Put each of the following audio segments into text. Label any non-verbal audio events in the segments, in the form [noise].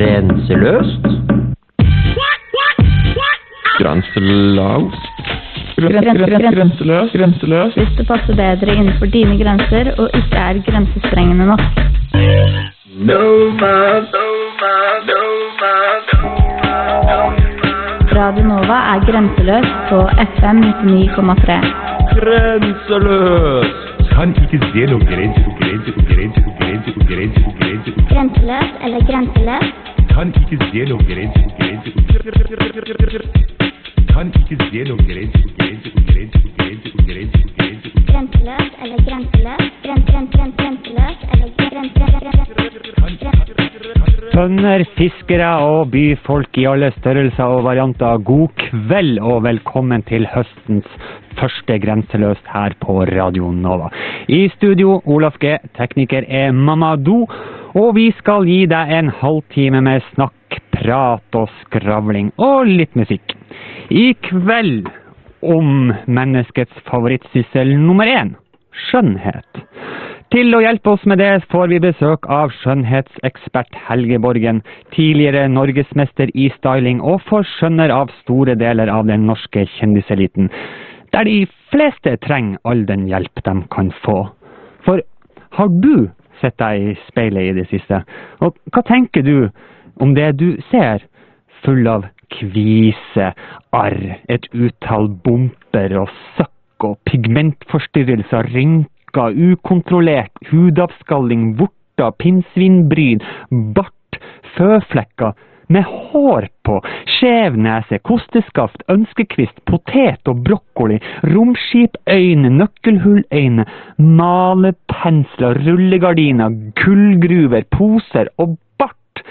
Grenseløst. Grenseløst? Grenseløs, grenseløs. Hvis det passer bedre innenfor dine grenser og ikke er grensesprengende nok. Radio Nova er grenseløs på FM 99,3. Grenseløs. Kan ikke se noen grenser grenser grenser grenser grenser grenser Grenseløs eller grenseløs? Kan ikke se noen grenser og grenser og Kan ikke grenser og grenser og grenser og grenser og grenser og grenser og Grenseløs eller grenseløs? Gren, gren, gren, grenseløs eller gren, gren, Bønder, fiskere og byfolk i alle størrelser og varianter, god kveld og velkommen til høstens første Grenseløst her på Radio Nova. I studio, Olaf G, tekniker er Mamadou, og vi skal gi deg en halvtime med snakk, prat og skravling, og litt musikk. I kveld om menneskets favorittsyssel nummer én, skjønnhet. Til å hjelpe oss med det får vi besøk av skjønnhetsekspert Helge Borgen, tidligere norgesmester i styling og forskjønner av store deler av den norske kjendiseliten, der de fleste trenger all den hjelp de kan få. For har du sett deg i speilet i det siste, og hva tenker du om det du ser? Full av kvise, arr, et utall bumper og søkk og pigmentforstyrrelser, rynker, ukontrollert hudavskalling, vorter, pinnsvinbryn, bart, føflekker, med hår på, skjev nese, kosteskaft, ønskekvist, potet og brokkoli, romskipøyne, nøkkelhulløyne, malepensler, rullegardiner, kullgruver, poser og bart.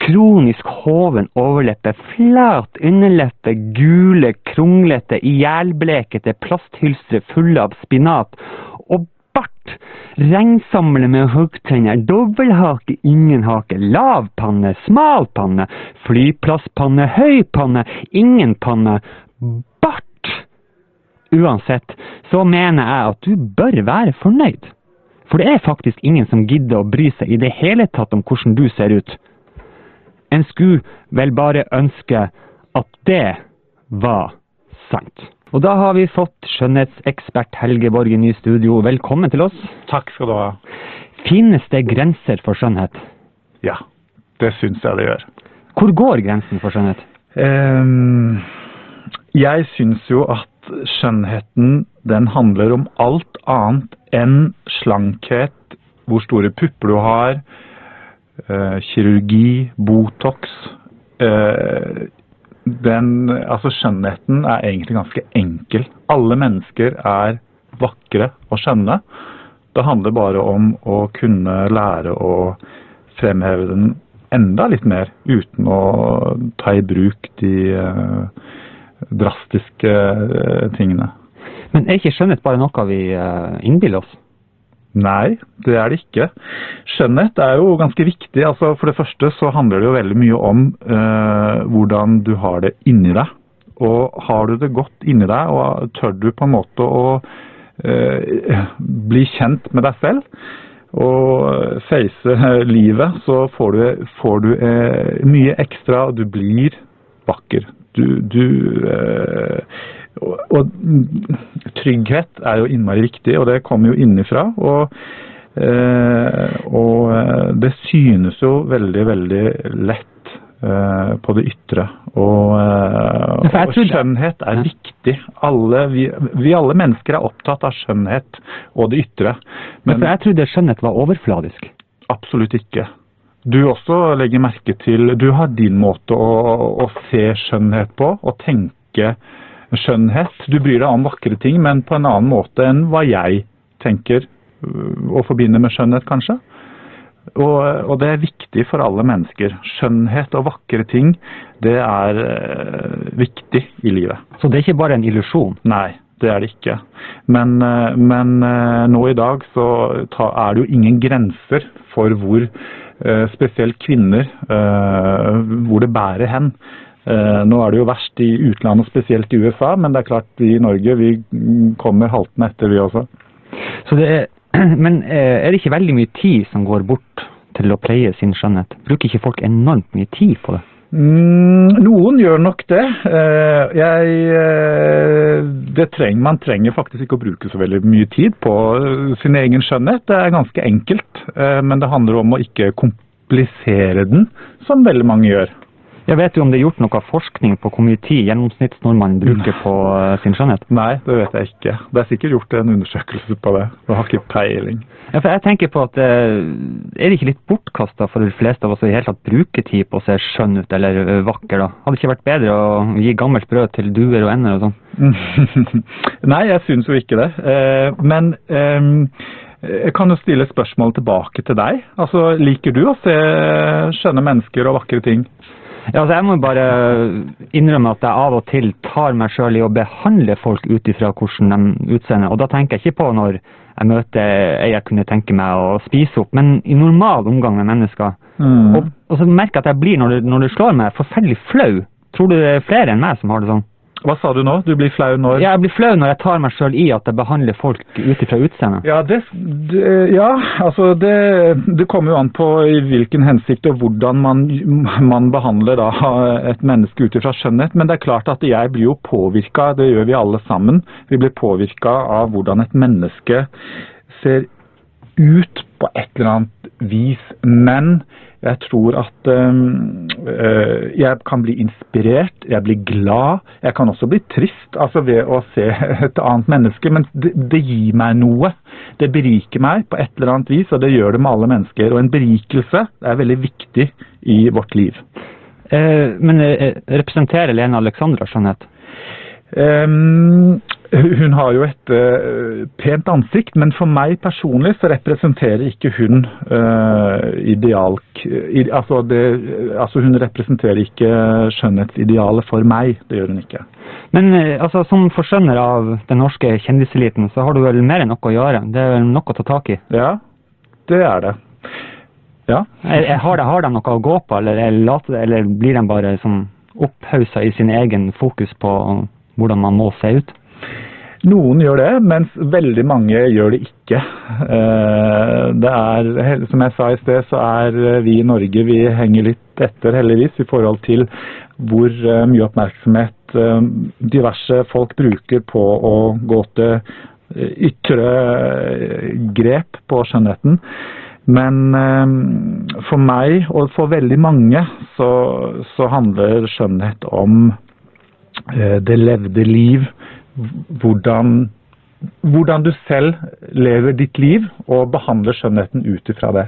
Kronisk hoven overleppe, flat underleppe, gule, kronglete, ihjelblekete plasthylstre fulle av spinat. Og bart! Regnsamle med hoggtenner, dobbelthake, ingen hake, lav panne, smal panne, flyplasspanne, høy panne, ingen panne. Bart! Uansett så mener jeg at du bør være fornøyd. For det er faktisk ingen som gidder å bry seg i det hele tatt om hvordan du ser ut. En skulle vel bare ønske at det var sant. Og da har vi fått skjønnhetsekspert Helge Borgen i studio. Velkommen til oss. Takk skal du ha. Finnes det grenser for skjønnhet? Ja, det syns jeg det gjør. Hvor går grensen for skjønnhet? Um, jeg syns jo at skjønnheten den handler om alt annet enn slankhet, hvor store pupper du har, uh, kirurgi, Botox. Eh, den, altså skjønnheten er egentlig ganske enkel. Alle mennesker er vakre og skjønne. Det handler bare om å kunne lære å fremheve den enda litt mer, uten å ta i bruk de eh, drastiske eh, tingene. Men er ikke skjønnhet bare noe vi eh, innbiller oss? Nei, det er det ikke. Skjønnhet er jo ganske viktig. Altså, for det første så handler det jo veldig mye om eh, hvordan du har det inni deg. Og har du det godt inni deg, og tør du på en måte å eh, bli kjent med deg selv og face livet, så får du, får du eh, mye ekstra, og du blir vakker. Du, du eh, og, og trygghet er jo innmari viktig, og det kommer jo innenfra. Og, eh, og det synes jo veldig, veldig lett eh, på det ytre. Og, eh, og skjønnhet er viktig. Alle, vi, vi alle mennesker er opptatt av skjønnhet og det ytre. Men jeg trodde skjønnhet var overfladisk. absolutt ikke. Du også legger merke til Du har din måte å, å se skjønnhet på, og tenke skjønnhet. Du bryr deg om vakre ting, men på en annen måte enn hva jeg tenker å og forbinder med skjønnhet, kanskje. Og, og det er viktig for alle mennesker. Skjønnhet og vakre ting, det er øh, viktig i livet. Så det er ikke bare en illusjon. Nei, det er det ikke. Men, eh, men nå i dag så er det jo ingen grenser for hvor spesielt kvinner hvor det bærer hen. Eh, Nå er det jo verst i utlandet, spesielt i USA, men det er klart vi i Norge vi mm, kommer haltende etter, vi også. Så det er, [clears throat] men eh, er det ikke veldig mye tid som går bort til å pleie sin skjønnhet? Bruker ikke folk enormt mye tid på det? Mm, noen gjør nok det. Eh, jeg, det trenger, man trenger faktisk ikke å bruke så veldig mye tid på sin egen skjønnhet. Det er ganske enkelt, men det handler om å ikke komplisere den, som veldig mange gjør. Jeg vet jo om det er gjort noe forskning på hvor mye tid gjennomsnittsnordmannen bruker på eh, sin skjønnhet. Nei, det vet jeg ikke. Det er sikkert gjort en undersøkelse på det. Jeg har ikke peiling. Ja, jeg tenker på at eh, Er det ikke litt bortkasta for de fleste av oss å i hele tatt bruke tid på å se skjønn ut eller eh, vakker? da? Hadde det ikke vært bedre å gi gammelt brød til duer og ender og sånn? [laughs] Nei, jeg syns jo ikke det. Men ehm, jeg kan jo stille spørsmål tilbake til deg. Altså, Liker du å se skjønne mennesker og vakre ting? Ja, altså Jeg må bare innrømme at jeg av og til tar meg sjøl i å behandle folk ut ifra hvordan de utseender. Og da tenker jeg ikke på når jeg møter ei jeg kunne tenke meg å spise opp, men i normal omgang med mennesker. Mm. Og, og så merker jeg at jeg blir, når det, når det slår meg, forferdelig flau. Tror du det er flere enn meg som har det sånn? Hva sa du nå? Du blir flau når Ja, jeg blir flau når jeg tar meg sjøl i at jeg behandler folk ut ifra utseendet. Ja, det, det, ja, altså det, det kommer jo an på i hvilken hensikt og hvordan man, man behandler da et menneske ut ifra skjønnhet. Men det er klart at jeg blir jo påvirka, det gjør vi alle sammen. Vi blir påvirka av hvordan et menneske ser ut på et eller annet vis. Men jeg tror at øh, jeg kan bli inspirert, jeg blir glad. Jeg kan også bli trist altså ved å se [laughs] et annet menneske, men det, det gir meg noe. Det beriker meg på et eller annet vis, og det gjør det med alle mennesker. Og en berikelse er veldig viktig i vårt liv. Eh, men eh, representerer Lena Alexandra skjønnhet? Ehm, hun har jo et uh, pent ansikt, men for meg personlig så representerer ikke hun uh, ideal... i- Altså, det, altså hun representerer ikke skjønnhetsidealet for meg. Det gjør hun ikke. Men eh, altså, som forskjønner av den norske kjendiseliten, så har du vel mer enn nok å gjøre? Det er vel nok å ta tak i? Ja, det er det. Ja. Er, er, har, har de noe å gå på, eller, er late, eller blir de bare sånn opphausa i sin egen fokus på hvordan man må se ut? Noen gjør det, mens veldig mange gjør det ikke. Eh, Det er, som jeg sa i sted, så er vi i Norge vi henger litt etter, heldigvis, i forhold til hvor eh, mye oppmerksomhet eh, diverse folk bruker på å gå til eh, ytre eh, grep på skjønnheten. Men eh, for meg, og for veldig mange, så, så handler skjønnhet om eh, det levde liv, hvordan, hvordan du selv lever ditt liv og behandler skjønnheten ut ifra det.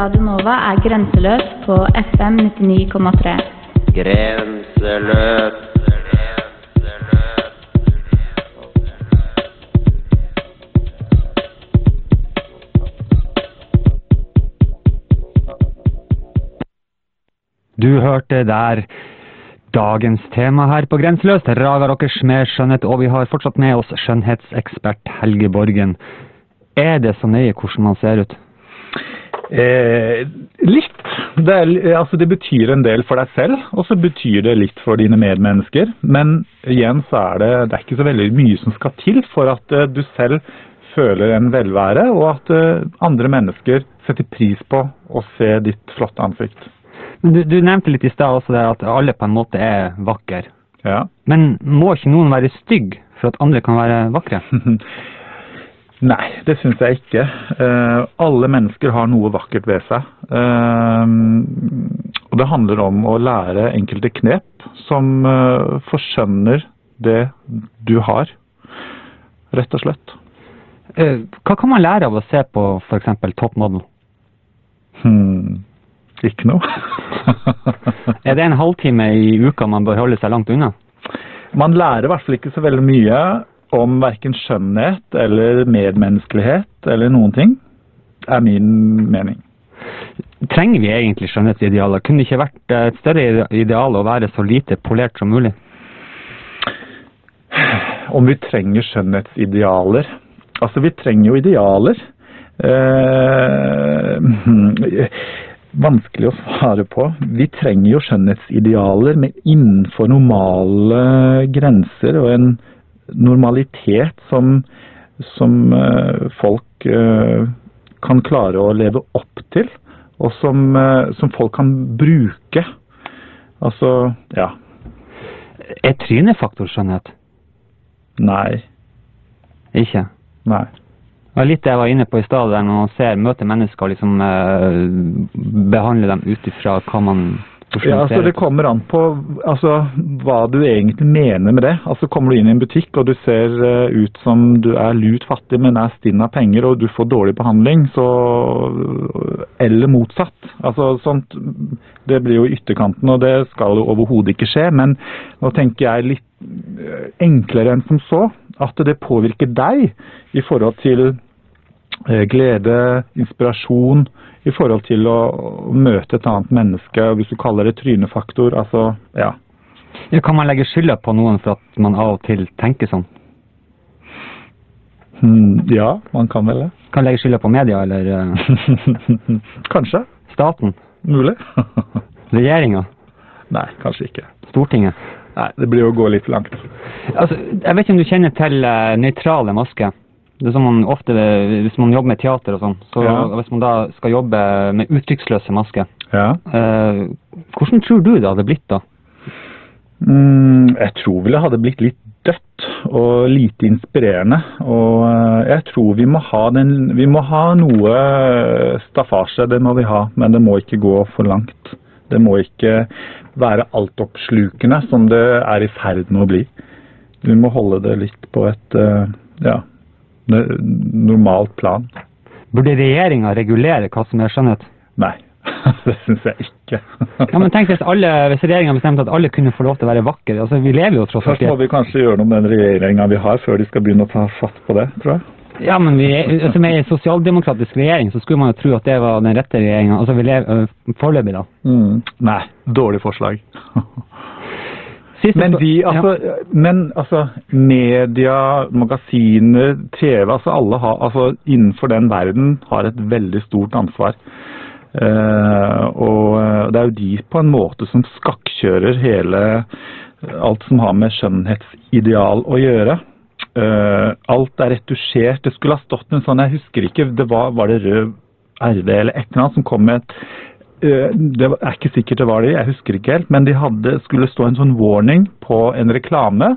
Radio Nova er grenseløs på FM 99,3. Grenseløs. Du hørte der dagens tema her på Grenseløst. Raga Rockers med skjønnhet, og vi har fortsatt med oss skjønnhetsekspert Helge Borgen. Er det så nøye hvordan man ser ut? Eh, litt. Det, er, altså det betyr en del for deg selv, og så betyr det litt for dine medmennesker. Men igjen så er det, det er ikke så veldig mye som skal til for at uh, du selv føler en velvære, og at uh, andre mennesker setter pris på å se ditt flotte ansikt. Du, du nevnte litt i stad også det at alle på en måte er vakre. Ja. Men må ikke noen være stygg for at andre kan være vakre? [laughs] Nei, det syns jeg ikke. Uh, alle mennesker har noe vakkert ved seg. Uh, og det handler om å lære enkelte knep som uh, forskjønner det du har, rett og slett. Hva kan man lære av å se på f.eks. Top Model? Hmm. Ikke noe. [laughs] Er det en halvtime i uka man bør holde seg langt unna? Man lærer i hvert fall ikke så veldig mye om verken skjønnhet eller medmenneskelighet eller noen ting, er min mening. Trenger vi egentlig skjønnhetsidealer? Kunne det ikke vært eh, et større ide- ideal å være så lite polert som mulig? Om vi trenger skjønnhetsidealer Altså, vi trenger jo idealer. Eh, [clears throat] vanskelig å svare på. Vi trenger jo skjønnhetsidealer, men innenfor normale grenser og en normalitet som, som eh, folk eh, kan klare å leve opp til, og som, eh, som folk kan bruke. Altså, ja. Er trynefaktor skjønnhet? Nei. Ikke? Nei. Det var litt det jeg var inne på i stad, der når man ser, møter mennesker og liksom eh, behandler dem ut ifra hva man Ja, altså Det kommer an på altså, hva du egentlig mener med det. Altså Kommer du inn i en butikk og du ser eh, ut som du er lut fattig, men er stinn av penger og du får dårlig behandling, så Eller motsatt. Altså sånt Det blir jo ytterkanten, og det skal jo overhodet ikke skje. Men nå tenker jeg litt eh, enklere enn som så. At det påvirker deg i forhold til glede, inspirasjon, i forhold til å, møte et annet menneske, hvis du kaller det trynefaktor, altså, ja. Ja, kan man legge skylda på noen for at man av og til tenker sånn? Hmm, ja, man kan vel det. Kan legge skylda på media eller eh, [laughs] kanskje. staten? Mulig. [laughs] Regjeringa? Nei, kanskje ikke. Stortinget? Nei, det blir jo å gå litt langt. Altså, jeg vet ikke om du kjenner til uh, nøytrale masker? Det er som man ofte, Hvis man jobber med teater og sånn, så Ja. hvis man da skal jobbe med uttrykksløse masker, Ja. eh, hvordan tror du det hadde blitt da? Mm, jeg tror vel det hadde blitt litt dødt og lite inspirerende. Og eh, jeg tror vi må ha, den, vi må ha noe staffasje, det må vi ha. Men det må ikke gå for langt. Det må ikke være altoppslukende som det er i ferd med å bli. Vi må holde det litt på et eh, ja, normalt plan. Burde regjeringa regulere hva som er skjønnhet? Nei, [laughs] det syns jeg ikke. Ja, men tenk hvis, alle, hvis regjeringa bestemte at alle kunne få lov til å være vakre. Altså, vi lever jo tross alt Først må vi kanskje gjøre noe med den regjeringa vi har, før de skal begynne å ta fatt på det, tror jeg. Ja, men vi, altså, med en sosialdemokratisk regjering så skulle man jo tro at det var den rette regjeringa. Altså, vi lever øh, foreløpig, da. Nei, dårlig forslag. [laughs] Men de, altså, men altså, media, magasiner, TV, altså alle har, altså innenfor den verden har et veldig stort ansvar. Eh, og eh, det er jo de på en måte som skakkjører hele alt som har med skjønnhetsideal å gjøre. Eh, alt er retusjert. Det skulle ha stått en sånn, jeg husker ikke, det var, var det rød RV eller et eller annet som kom med et Eh, Det er ikke sikkert det var de, jeg husker ikke helt, men de hadde, skulle stå en sånn warning på en reklame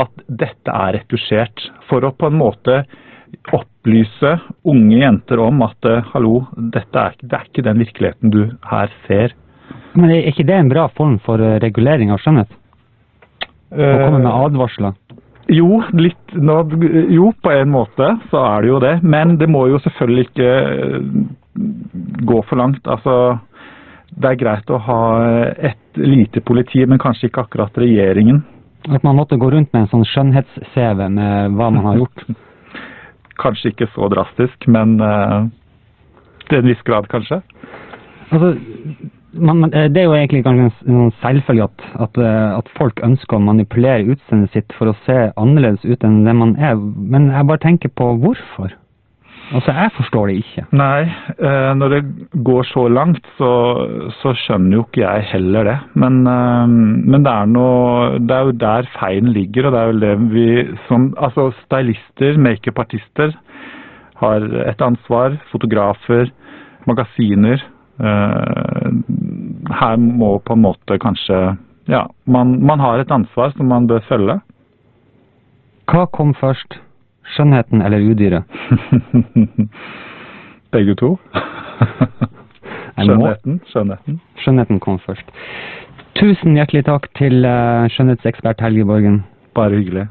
at dette er retusjert. For å på en måte opplyse unge jenter om at eh, hallo, dette er, det er ikke den virkeligheten du her ser. Men er ikke det en bra form for øh, regulering av skjønnhet? Å komme med advarsler? Jo, litt, nå, jo, på en måte så er det jo det. Men det må jo selvfølgelig ikke gå for langt. Altså, det er greit å ha et lite politi, men kanskje ikke akkurat regjeringen. At man måtte gå rundt med en sånn skjønnhets-CV med hva man har gjort. [laughs] Kanskje ikke så drastisk, men uh, til en viss grad, kanskje. Altså, man, man, det er jo egentlig kanskje en s- selvfølge at, at, eh, at folk ønsker å manipulere utseendet sitt for å se annerledes ut enn det man er, men jeg bare tenker på hvorfor. Altså, jeg forstår det ikke. Nei, eh, når det går så langt, så, så skjønner jo ikke jeg heller det. Men, eh, men det, er noe, det er jo der feilen ligger, og det er vel det vi som Altså stylister, makeupartister, har et ansvar. Fotografer, magasiner. Eh, her må på en måte kanskje Ja, man, man har et ansvar som man bør følge. Hva kom først? Skjønnheten eller udyret? [laughs] Begge to. [laughs] Skjønnheten. Skjønnheten. Skjønnheten kom først. Tusen hjertelig takk til eh, skjønnhetsekspert Helge Borgen. Bare hyggelig.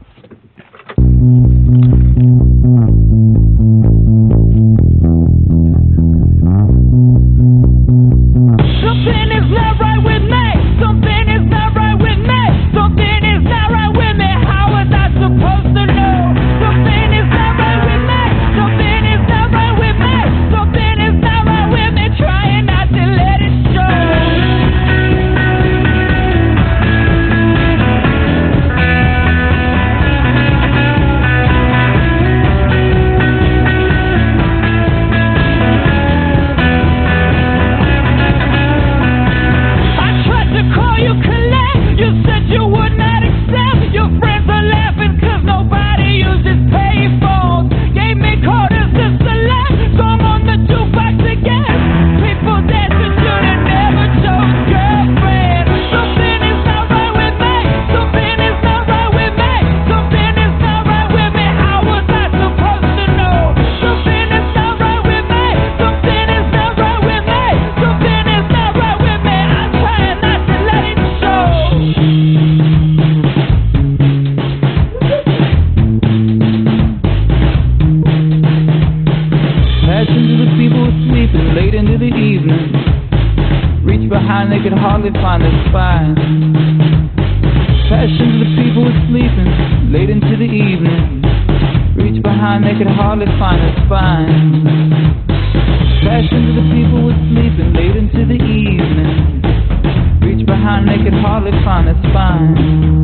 Hardly find their spine. Passion to the people with sleeping late into the evening. Reach behind, they could hardly find their spine.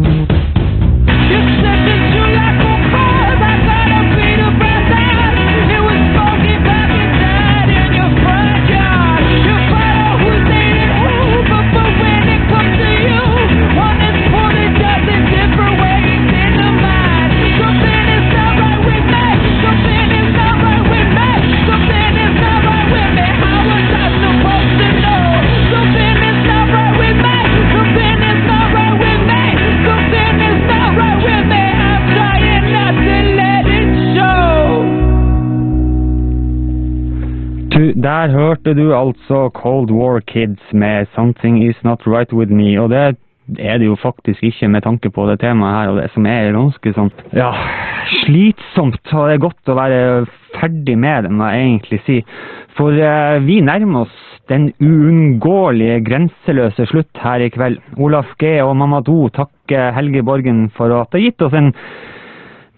Der hørte du altså Cold War Kids med 'Something Is Not Right With Me'. Og det er det jo faktisk ikke med tanke på det temaet her, og det som er ganske sånn ja, slitsomt. Og det godt å være ferdig med det, må jeg egentlig si. For eh, vi nærmer oss den uunngåelige grenseløse slutt her i kveld. Olaf G. og Mamadou takker Helge Borgen for at det har gitt oss en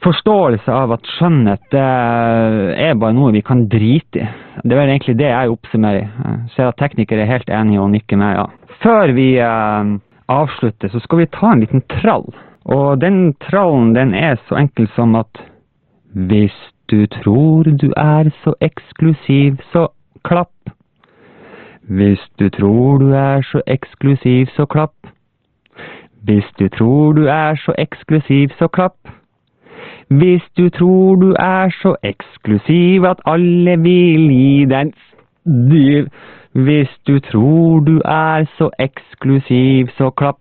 forståelse av at skjønnhet det er bare noe vi kan drite i. Det er vel egentlig det jeg oppsummerer. Jeg ser at teknikere er helt enige og nikker med, ja. Før vi eh, avslutter, så skal vi ta en liten trall. Og den trallen den er så enkel som at hvis du tror du er så eksklusiv, så klapp. Hvis du tror du er så eksklusiv, så klapp. Hvis du tror du er så eksklusiv, så klapp. Hvis du tror du er så eksklusiv at alle vil gi deg dyr. Hvis du tror du er så eksklusiv, så klapp.